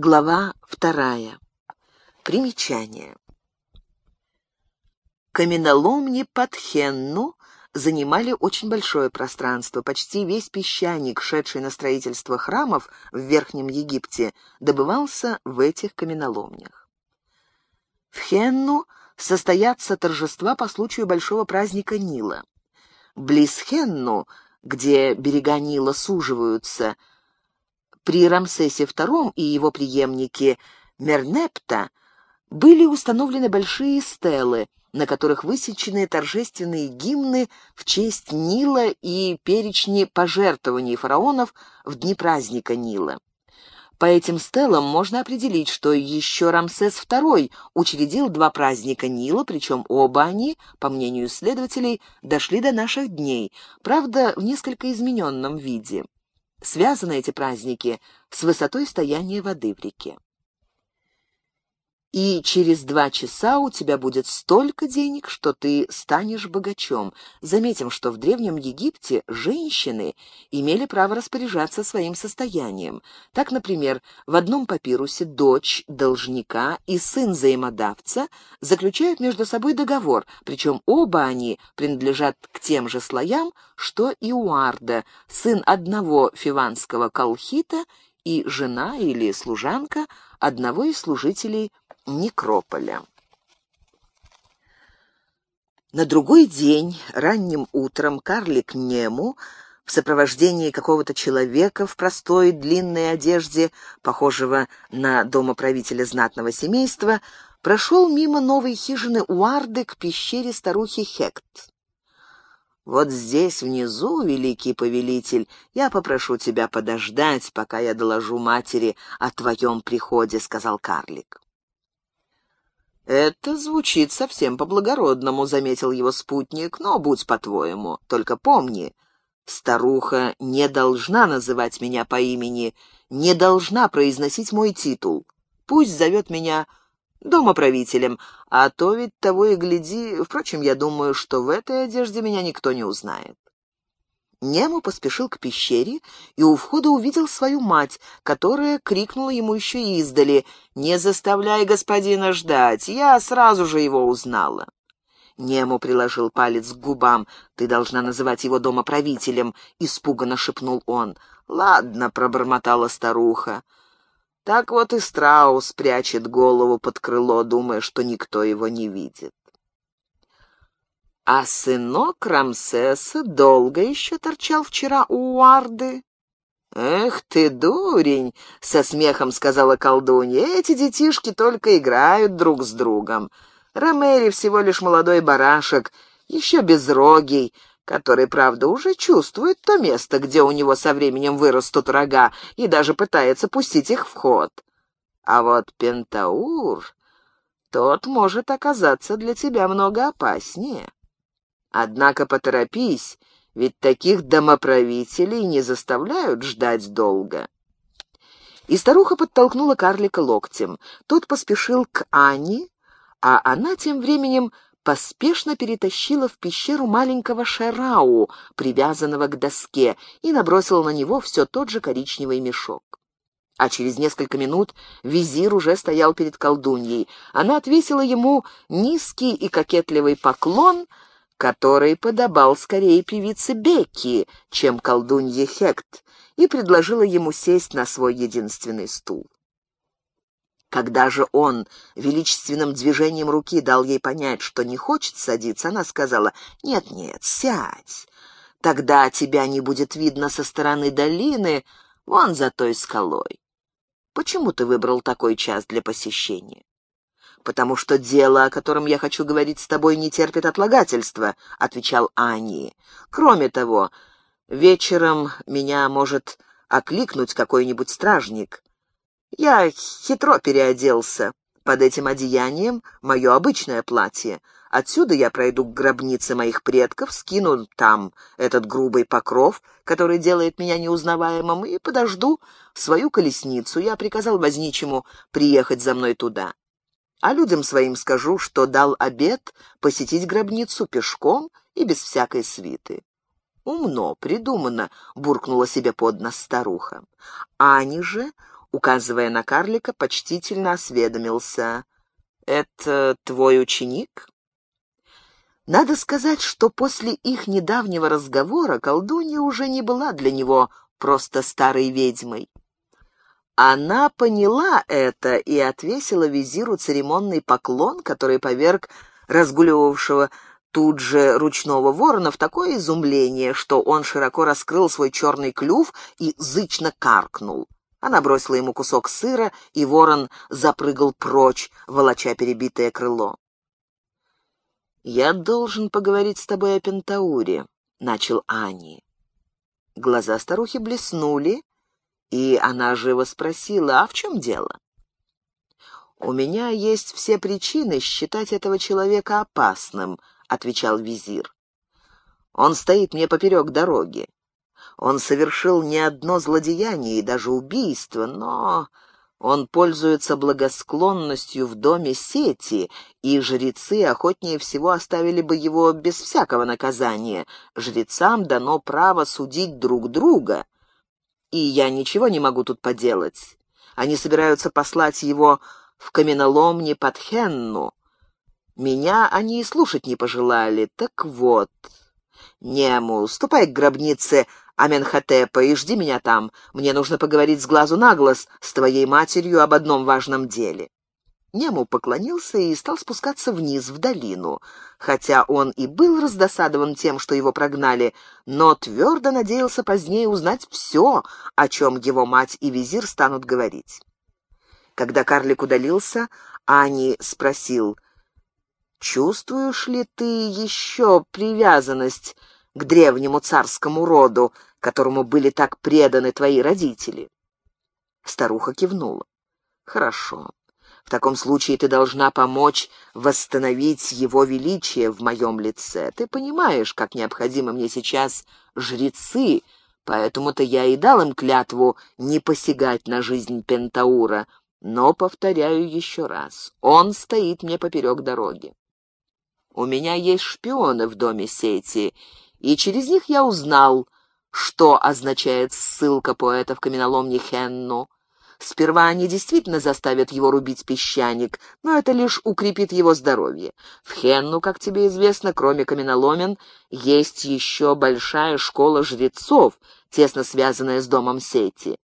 Глава вторая. Примечание. Каменоломни под Хенну занимали очень большое пространство. Почти весь песчаник, шедший на строительство храмов в Верхнем Египте, добывался в этих каменоломнях. В Хенну состоятся торжества по случаю большого праздника Нила. Близ Хенну, где берега Нила суживаются, при Рамсесе II и его преемнике Мернепта были установлены большие стелы, на которых высечены торжественные гимны в честь Нила и перечни пожертвований фараонов в дни праздника Нила. По этим стелам можно определить, что еще Рамсес II учредил два праздника Нила, причем оба они, по мнению исследователей, дошли до наших дней, правда, в несколько измененном виде. Связаны эти праздники с высотой стояния воды в реке. И через два часа у тебя будет столько денег, что ты станешь богачом. Заметим, что в Древнем Египте женщины имели право распоряжаться своим состоянием. Так, например, в одном папирусе дочь должника и сын взаимодавца заключают между собой договор, причем оба они принадлежат к тем же слоям, что и Уарда, сын одного фиванского колхита и жена или служанка одного из служителей некрополя. На другой день, ранним утром, карлик Нему в сопровождении какого-то человека в простой длинной одежде, похожего на домоправителя знатного семейства, прошел мимо новой хижины Уарды к пещере старухи Хект. «Вот здесь, внизу, великий повелитель, я попрошу тебя подождать, пока я доложу матери о твоем приходе», — сказал карлик. «Это звучит совсем по-благородному», — заметил его спутник, — «но будь по-твоему. Только помни, старуха не должна называть меня по имени, не должна произносить мой титул. Пусть зовет меня домоправителем, а то ведь того и гляди, впрочем, я думаю, что в этой одежде меня никто не узнает. Нему поспешил к пещере и у входа увидел свою мать, которая крикнула ему еще издали «Не заставляй господина ждать, я сразу же его узнала». Нему приложил палец к губам. «Ты должна называть его домоправителем», — испуганно шепнул он. «Ладно», — пробормотала старуха. Так вот и страус прячет голову под крыло, думая, что никто его не видит. А сынок Рамсеса долго еще торчал вчера у Уарды. «Эх ты, дурень!» — со смехом сказала колдунья. «Эти детишки только играют друг с другом. Ромери всего лишь молодой барашек, еще безрогий, который, правда, уже чувствует то место, где у него со временем вырастут рога, и даже пытается пустить их в ход. А вот Пентаур, тот может оказаться для тебя много опаснее. Однако поторопись, ведь таких домоправителей не заставляют ждать долго. И старуха подтолкнула карлика локтем. Тот поспешил к Ане, а она тем временем поспешно перетащила в пещеру маленького шарау, привязанного к доске, и набросила на него все тот же коричневый мешок. А через несколько минут визир уже стоял перед колдуньей. Она отвесила ему низкий и кокетливый поклон, который подобал скорее певице Бекки, чем колдунье Хект, и предложила ему сесть на свой единственный стул. Когда же он величественным движением руки дал ей понять, что не хочет садиться, она сказала «Нет-нет, сядь, тогда тебя не будет видно со стороны долины, вон за той скалой. Почему ты выбрал такой час для посещения?» «Потому что дело, о котором я хочу говорить с тобой, не терпит отлагательства», — отвечал Ани. «Кроме того, вечером меня может окликнуть какой-нибудь стражник». Я хитро переоделся. Под этим одеянием мое обычное платье. Отсюда я пройду к гробнице моих предков, скину там этот грубый покров, который делает меня неузнаваемым, и подожду свою колесницу. Я приказал возничему приехать за мной туда. А людям своим скажу, что дал обед посетить гробницу пешком и без всякой свиты. «Умно придумано», — буркнула себе под нос старуха. Ани же указывая на карлика, почтительно осведомился. «Это твой ученик?» Надо сказать, что после их недавнего разговора колдунья уже не была для него просто старой ведьмой. Она поняла это и отвесила визиру церемонный поклон, который поверг разгуливавшего тут же ручного ворона в такое изумление, что он широко раскрыл свой черный клюв и зычно каркнул. Она бросила ему кусок сыра, и ворон запрыгал прочь, волоча перебитое крыло. «Я должен поговорить с тобой о Пентауре», — начал Ани. Глаза старухи блеснули, и она живо спросила, «А в чем дело?» «У меня есть все причины считать этого человека опасным», — отвечал визир. «Он стоит мне поперек дороги. Он совершил не одно злодеяние и даже убийство, но он пользуется благосклонностью в доме сети, и жрецы охотнее всего оставили бы его без всякого наказания. Жрецам дано право судить друг друга, и я ничего не могу тут поделать. Они собираются послать его в каменоломни под Хенну. Меня они и слушать не пожелали. Так вот, Нему, ступай к гробнице Аменхотепа и жди меня там. Мне нужно поговорить с глазу на глаз с твоей матерью об одном важном деле». Нему поклонился и стал спускаться вниз, в долину. Хотя он и был раздосадован тем, что его прогнали, но твердо надеялся позднее узнать все, о чем его мать и визир станут говорить. Когда карлик удалился, Ани спросил, «Чувствуешь ли ты еще привязанность к древнему царскому роду, которому были так преданы твои родители?» Старуха кивнула. «Хорошо. В таком случае ты должна помочь восстановить его величие в моем лице. Ты понимаешь, как необходимы мне сейчас жрецы, поэтому-то я и дал им клятву не посягать на жизнь Пентаура. Но, повторяю еще раз, он стоит мне поперек дороги. У меня есть шпионы в доме сети, и через них я узнал, что означает ссылка поэта в каменоломне Хенну. Сперва они действительно заставят его рубить песчаник, но это лишь укрепит его здоровье. В Хенну, как тебе известно, кроме каменоломен, есть еще большая школа жрецов, тесно связанная с домом Сети.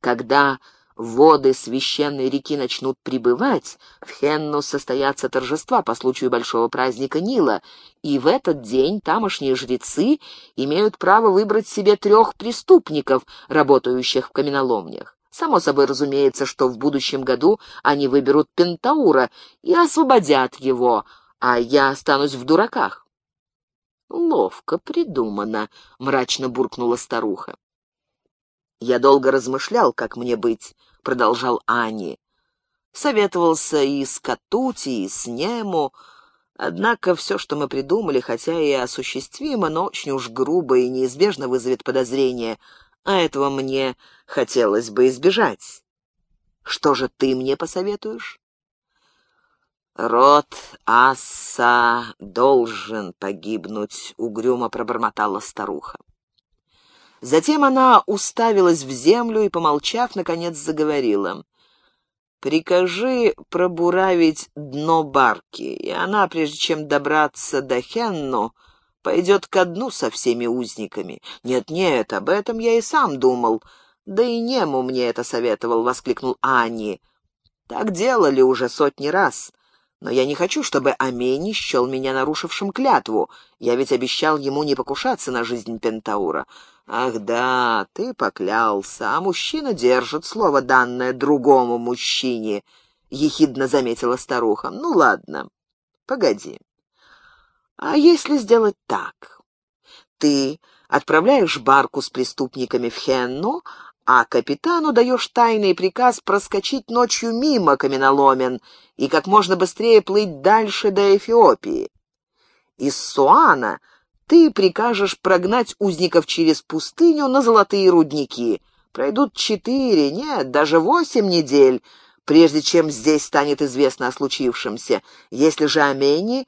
Когда воды священной реки начнут прибывать, в Хенну состоятся торжества по случаю большого праздника Нила, и в этот день тамошние жрецы имеют право выбрать себе трех преступников, работающих в каменоломнях. Само собой разумеется, что в будущем году они выберут Пентаура и освободят его, а я останусь в дураках. «Ловко придумано», — мрачно буркнула старуха. «Я долго размышлял, как мне быть», — продолжал Ани. Советовался и с Катути, и с Нему, однако все, что мы придумали, хотя и осуществимо, но очень уж грубо и неизбежно вызовет подозрение, а этого мне хотелось бы избежать. Что же ты мне посоветуешь? «Род Асса должен погибнуть», — угрюмо пробормотала старуха. Затем она уставилась в землю и, помолчав, наконец заговорила. «Прикажи пробуравить дно барки, и она, прежде чем добраться до Хенну, пойдет ко дну со всеми узниками. Нет-нет, об этом я и сам думал. Да и Нему мне это советовал», — воскликнул Ани. «Так делали уже сотни раз». Но я не хочу, чтобы Амени счел меня нарушившим клятву. Я ведь обещал ему не покушаться на жизнь Пентаура. «Ах да, ты поклялся, а мужчина держит слово, данное другому мужчине», — ехидно заметила старуха. «Ну ладно, погоди. А если сделать так? Ты отправляешь барку с преступниками в Хенну, а капитану даешь тайный приказ проскочить ночью мимо каменоломен и как можно быстрее плыть дальше до Эфиопии. Из Суана ты прикажешь прогнать узников через пустыню на золотые рудники. Пройдут четыре, нет, даже восемь недель, прежде чем здесь станет известно о случившемся. Если же Амени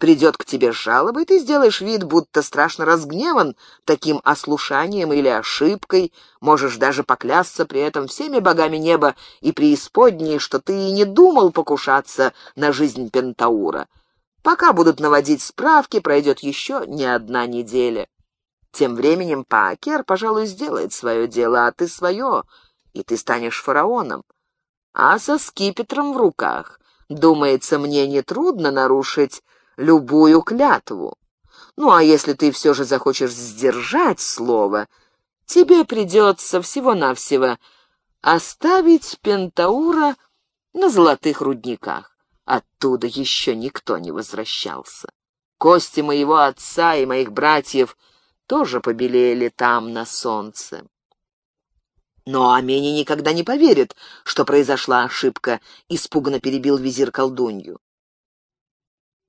придет к тебе с жалобой, ты сделаешь вид, будто страшно разгневан таким ослушанием или ошибкой, можешь даже поклясться при этом всеми богами неба и преисподней, что ты и не думал покушаться на жизнь Пентаура. Пока будут наводить справки, пройдет еще не одна неделя. Тем временем Пакер, пожалуй, сделает свое дело, а ты свое, и ты станешь фараоном. А со скипетром в руках, думается, мне нетрудно нарушить любую клятву. Ну, а если ты все же захочешь сдержать слово, тебе придется всего-навсего оставить Пентаура на золотых рудниках. Оттуда еще никто не возвращался. Кости моего отца и моих братьев тоже побелели там на солнце. Но Амени никогда не поверит, что произошла ошибка, испуганно перебил визир колдунью.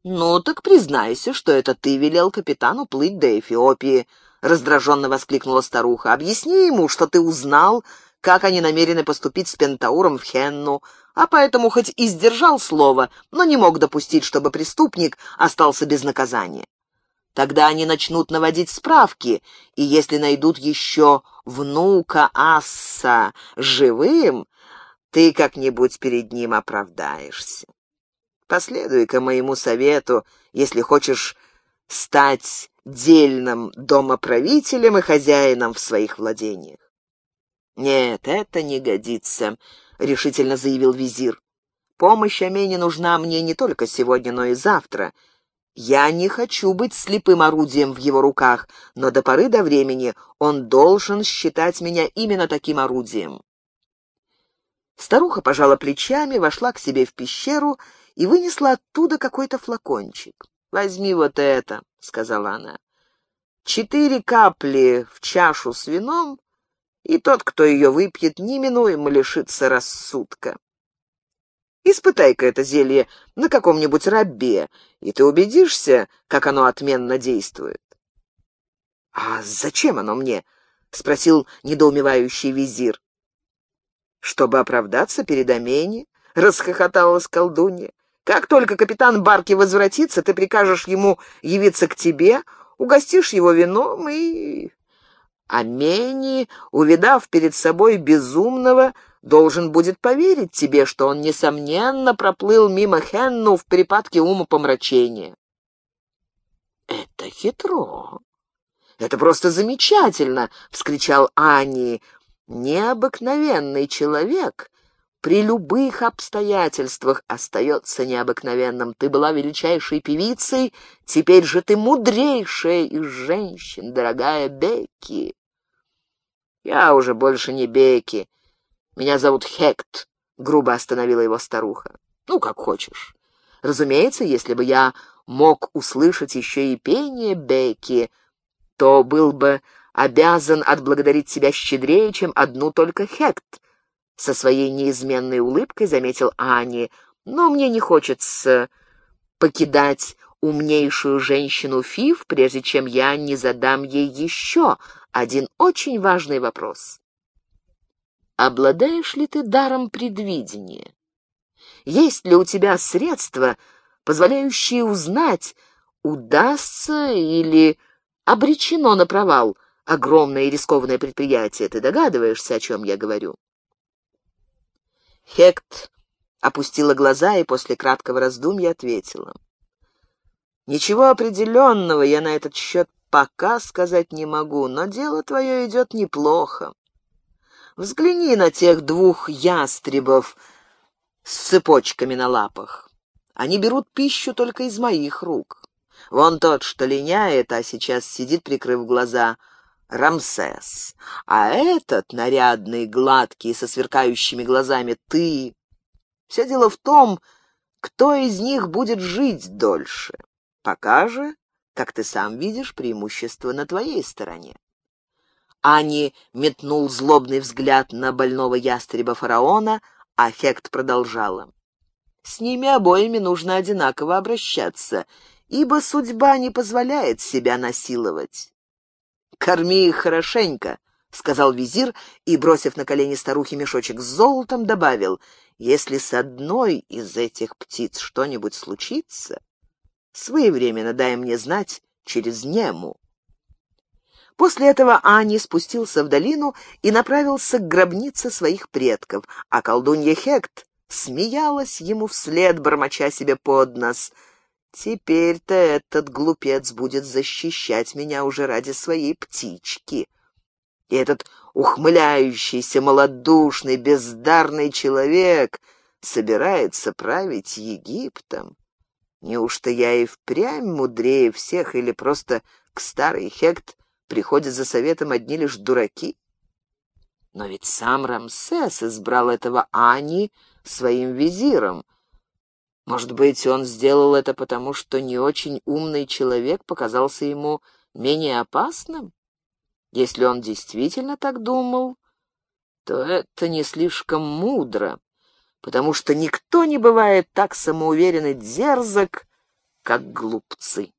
«Ну, так признайся, что это ты велел капитану плыть до Эфиопии», — раздраженно воскликнула старуха. «Объясни ему, что ты узнал, как они намерены поступить с Пентауром в Хенну, а поэтому хоть и сдержал слово, но не мог допустить, чтобы преступник остался без наказания. Тогда они начнут наводить справки, и если найдут еще внука Асса живым, ты как-нибудь перед ним оправдаешься. Последуй-ка моему совету, если хочешь стать дельным домоправителем и хозяином в своих владениях. «Нет, это не годится», — решительно заявил визир. «Помощь Амени нужна мне не только сегодня, но и завтра. Я не хочу быть слепым орудием в его руках, но до поры до времени он должен считать меня именно таким орудием». Старуха пожала плечами, вошла к себе в пещеру и вынесла оттуда какой-то флакончик. «Возьми вот это», — сказала она. «Четыре капли в чашу с вином, и тот, кто ее выпьет, неминуемо лишится рассудка. Испытай-ка это зелье на каком-нибудь рабе, и ты убедишься, как оно отменно действует». «А зачем оно мне?» — спросил недоумевающий визир. «Чтобы оправдаться перед Амени», — расхохоталась колдунья. Как только капитан Барки возвратится, ты прикажешь ему явиться к тебе, угостишь его вином и... Амени, увидав перед собой безумного, должен будет поверить тебе, что он, несомненно, проплыл мимо Хенну в припадке умопомрачения. «Это хитро. Это просто замечательно!» — вскричал Ани. «Необыкновенный человек при любых обстоятельствах остается необыкновенным. Ты была величайшей певицей, теперь же ты мудрейшая из женщин, дорогая Бекки. Я уже больше не Бекки. Меня зовут Хект, — грубо остановила его старуха. Ну, как хочешь. Разумеется, если бы я мог услышать еще и пение Бекки, то был бы обязан отблагодарить себя щедрее, чем одну только Хект — со своей неизменной улыбкой заметил Ани, но мне не хочется покидать умнейшую женщину Фив, прежде чем я не задам ей еще один очень важный вопрос. Обладаешь ли ты даром предвидения? Есть ли у тебя средства, позволяющие узнать, удастся или обречено на провал огромное и рискованное предприятие? Ты догадываешься, о чем я говорю? Хект опустила глаза и после краткого раздумья ответила. «Ничего определенного я на этот счет пока сказать не могу, но дело твое идет неплохо. Взгляни на тех двух ястребов с цепочками на лапах. Они берут пищу только из моих рук. Вон тот, что линяет, а сейчас сидит, прикрыв глаза — Рамсес, а этот нарядный, гладкий, со сверкающими глазами ты. Все дело в том, кто из них будет жить дольше. Пока же, как ты сам видишь, преимущество на твоей стороне. Ани метнул злобный взгляд на больного ястреба фараона, а Хект продолжала. С ними обоими нужно одинаково обращаться, ибо судьба не позволяет себя насиловать. «Корми их хорошенько», — сказал визир и, бросив на колени старухи мешочек с золотом, добавил, «если с одной из этих птиц что-нибудь случится, Своевременно дай мне знать через Нему. После этого Ани спустился в долину и направился к гробнице своих предков, а колдунья Хект смеялась ему вслед, бормоча себе под нос. «Теперь-то этот глупец будет защищать меня уже ради своей птички». И этот ухмыляющийся, малодушный, бездарный человек собирается править Египтом. Неужто я и впрямь мудрее всех, или просто к старой Хект приходят за советом одни лишь дураки? Но ведь сам Рамсес избрал этого Ани своим визиром. Может быть, он сделал это потому, что не очень умный человек показался ему менее опасным? Если он действительно так думал, то это не слишком мудро, потому что никто не бывает так самоуверен и дерзок, как глупцы.